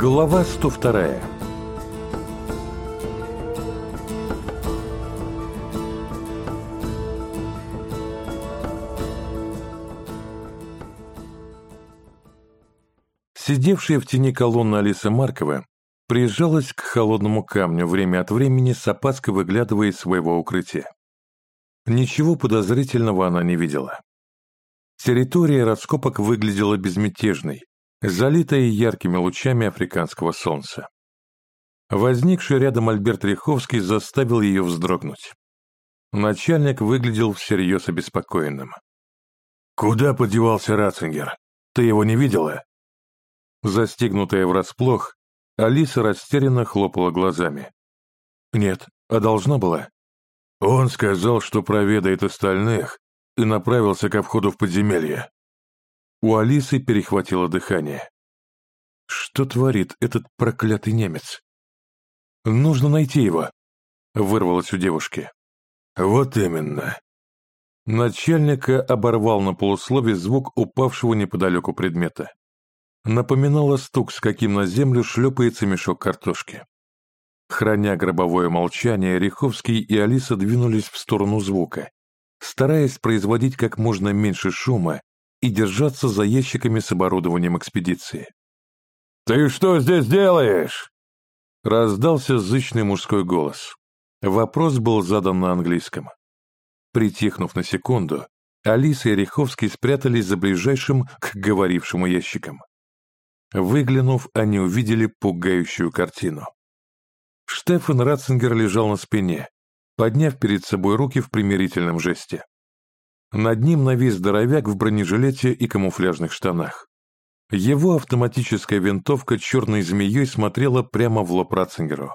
Глава 102 Сидевшая в тени колонны Алиса Маркова приезжалась к холодному камню, время от времени с опаской выглядывая из своего укрытия. Ничего подозрительного она не видела. Территория раскопок выглядела безмятежной, залитая яркими лучами африканского солнца. Возникший рядом Альберт Риховский заставил ее вздрогнуть. Начальник выглядел всерьез обеспокоенным. «Куда подевался Ратцингер? Ты его не видела?» Застигнутая врасплох, Алиса растерянно хлопала глазами. «Нет, а должна была?» Он сказал, что проведает остальных, и направился ко входу в подземелье. У Алисы перехватило дыхание. Что творит этот проклятый немец? Нужно найти его, вырвалось у девушки. Вот именно. Начальника оборвал на полуслове звук упавшего неподалеку предмета. Напоминало стук, с каким на землю шлепается мешок картошки. Храня гробовое молчание, Риховский и Алиса двинулись в сторону звука, стараясь производить как можно меньше шума и держаться за ящиками с оборудованием экспедиции. «Ты что здесь делаешь?» Раздался зычный мужской голос. Вопрос был задан на английском. Притихнув на секунду, Алиса и Риховский спрятались за ближайшим к говорившему ящикам. Выглянув, они увидели пугающую картину. Штефан Ратцингер лежал на спине, подняв перед собой руки в примирительном жесте. Над ним навис здоровяк в бронежилете и камуфляжных штанах. Его автоматическая винтовка черной змеей смотрела прямо в лоб Ратцингеру.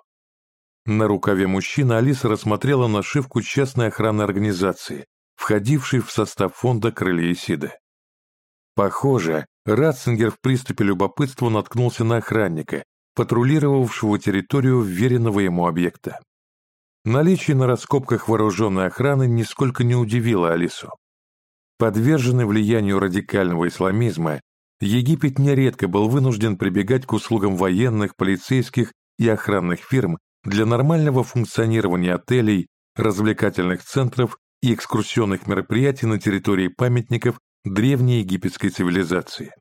На рукаве мужчины Алиса рассмотрела нашивку частной охранной организации, входившей в состав фонда «Крылья Исиды». Похоже, Ратцингер в приступе любопытства наткнулся на охранника, патрулировавшего территорию вверенного ему объекта. Наличие на раскопках вооруженной охраны нисколько не удивило Алису. Подверженный влиянию радикального исламизма, Египет нередко был вынужден прибегать к услугам военных, полицейских и охранных фирм для нормального функционирования отелей, развлекательных центров и экскурсионных мероприятий на территории памятников древней египетской цивилизации.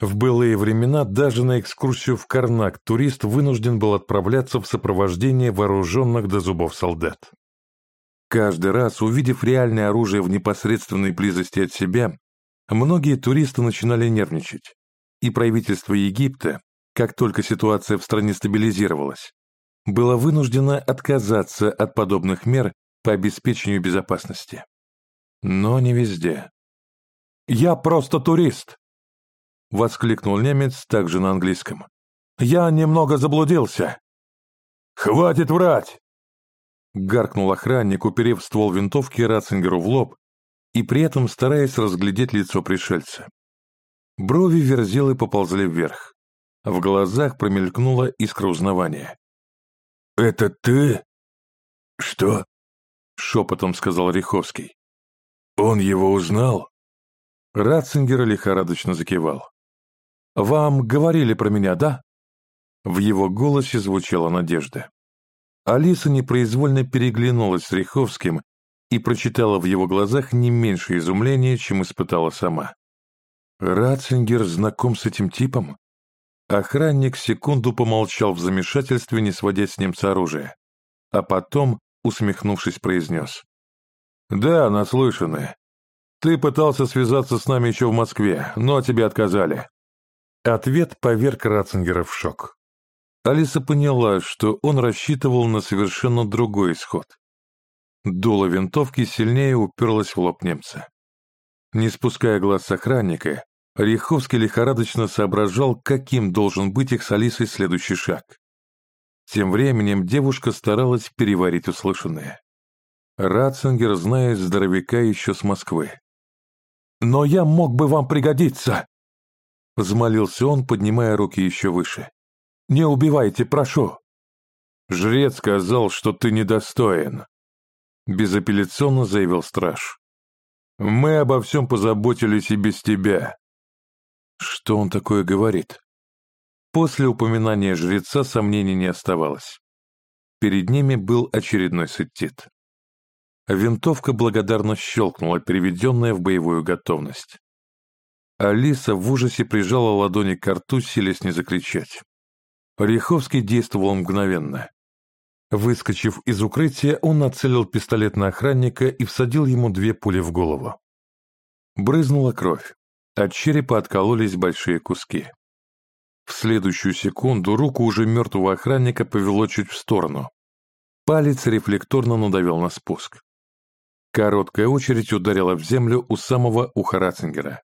В былые времена даже на экскурсию в Карнак турист вынужден был отправляться в сопровождении вооруженных до зубов солдат. Каждый раз, увидев реальное оружие в непосредственной близости от себя, многие туристы начинали нервничать, и правительство Египта, как только ситуация в стране стабилизировалась, было вынуждено отказаться от подобных мер по обеспечению безопасности. Но не везде. «Я просто турист!» — воскликнул немец также на английском. «Я немного заблудился!» «Хватит врать!» Гаркнул охранник, уперев ствол винтовки Ратцингеру в лоб и при этом стараясь разглядеть лицо пришельца. Брови верзилы поползли вверх. В глазах промелькнула искра узнавания. «Это ты?» «Что?» — шепотом сказал Риховский. «Он его узнал?» Ратцингер лихорадочно закивал. «Вам говорили про меня, да?» В его голосе звучала надежда. Алиса непроизвольно переглянулась с Риховским и прочитала в его глазах не меньше изумления, чем испытала сама. «Ратцингер знаком с этим типом?» Охранник секунду помолчал в замешательстве, не сводя с немца оружия, а потом, усмехнувшись, произнес. «Да, наслышаны. Ты пытался связаться с нами еще в Москве, но тебе отказали». Ответ поверг Ратцингера в шок. Алиса поняла, что он рассчитывал на совершенно другой исход. Дуло винтовки сильнее уперлось в лоб немца. Не спуская глаз с охранника, Риховский лихорадочно соображал, каким должен быть их с Алисой следующий шаг. Тем временем девушка старалась переварить услышанное. Ратцингер знает здоровяка еще с Москвы. «Но я мог бы вам пригодиться!» Взмолился он, поднимая руки еще выше. Не убивайте, прошу!» «Жрец сказал, что ты недостоин», — безапелляционно заявил страж. «Мы обо всем позаботились и без тебя». «Что он такое говорит?» После упоминания жреца сомнений не оставалось. Перед ними был очередной сеттит. Винтовка благодарно щелкнула, переведенная в боевую готовность. Алиса в ужасе прижала ладони к рту, силясь не закричать. Риховский действовал мгновенно. Выскочив из укрытия, он нацелил пистолет на охранника и всадил ему две пули в голову. Брызнула кровь. От черепа откололись большие куски. В следующую секунду руку уже мертвого охранника повело чуть в сторону. Палец рефлекторно надавил на спуск. Короткая очередь ударила в землю у самого уха Ратцингера.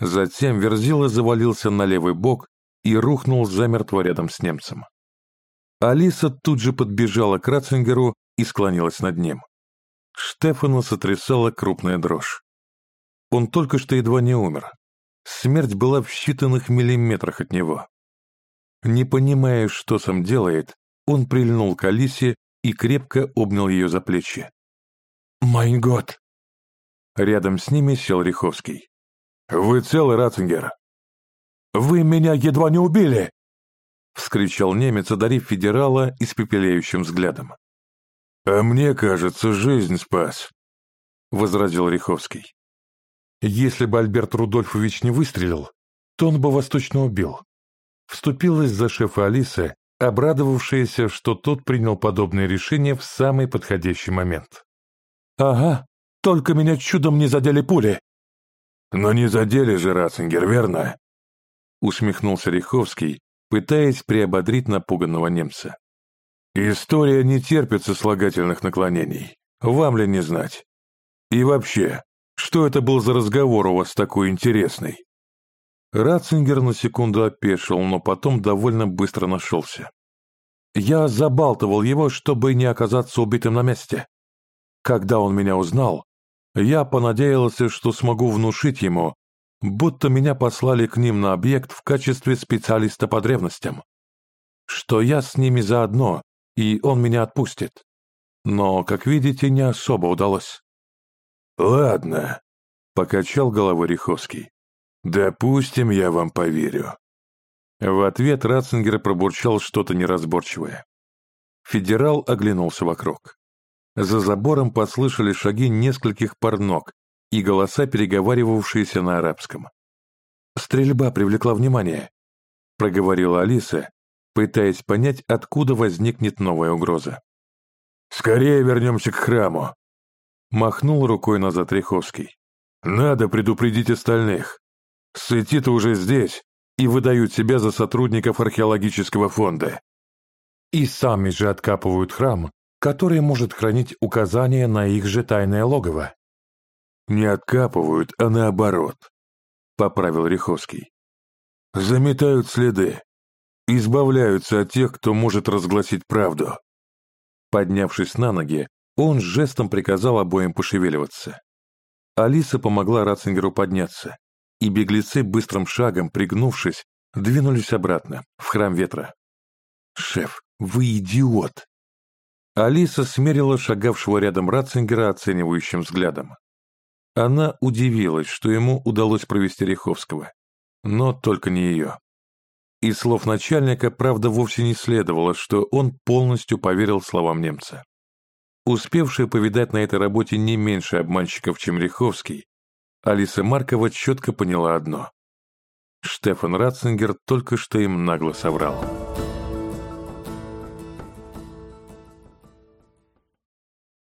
Затем Верзила завалился на левый бок и рухнул замертво рядом с немцем. Алиса тут же подбежала к Ратцингеру и склонилась над ним. Штефана сотрясала крупная дрожь. Он только что едва не умер. Смерть была в считанных миллиметрах от него. Не понимая, что сам делает, он прильнул к Алисе и крепко обнял ее за плечи. «Майн год!» Рядом с ними сел Риховский. «Вы целый, Ратцингер?» «Вы меня едва не убили!» Вскричал немец, одарив федерала испепеляющим взглядом. «А мне кажется, жизнь спас», — возразил Риховский. «Если бы Альберт Рудольфович не выстрелил, то он бы вас точно убил». Вступилась за шефа Алиса, обрадовавшаяся, что тот принял подобное решение в самый подходящий момент. «Ага, только меня чудом не задели пули!» «Но не задели же, Ратцингер, верно?» Усмехнулся Риховский, пытаясь приободрить напуганного немца. «История не терпит сослагательных наклонений. Вам ли не знать? И вообще, что это был за разговор у вас такой интересный?» Ратцингер на секунду опешил, но потом довольно быстро нашелся. «Я забалтывал его, чтобы не оказаться убитым на месте. Когда он меня узнал, я понадеялся, что смогу внушить ему, будто меня послали к ним на объект в качестве специалиста по древностям. Что я с ними заодно, и он меня отпустит. Но, как видите, не особо удалось. «Ладно», — покачал головой Риховский. «Допустим, я вам поверю». В ответ Ратцингер пробурчал что-то неразборчивое. Федерал оглянулся вокруг. За забором послышали шаги нескольких пар ног и голоса, переговаривавшиеся на арабском. «Стрельба привлекла внимание», — проговорила Алиса, пытаясь понять, откуда возникнет новая угроза. «Скорее вернемся к храму», — махнул рукой назад Риховский. «Надо предупредить остальных. Сети-то уже здесь и выдают себя за сотрудников археологического фонда». «И сами же откапывают храм, который может хранить указания на их же тайное логово. «Не откапывают, а наоборот», — поправил Риховский. «Заметают следы, избавляются от тех, кто может разгласить правду». Поднявшись на ноги, он жестом приказал обоим пошевеливаться. Алиса помогла Ратцингеру подняться, и беглецы быстрым шагом, пригнувшись, двинулись обратно, в храм ветра. «Шеф, вы идиот!» Алиса смерила шагавшего рядом Ратцингера оценивающим взглядом. Она удивилась, что ему удалось провести Риховского, но только не ее. Из слов начальника, правда, вовсе не следовало, что он полностью поверил словам немца. Успевшая повидать на этой работе не меньше обманщиков, чем Риховский, Алиса Маркова четко поняла одно. Штефан Ратцингер только что им нагло соврал.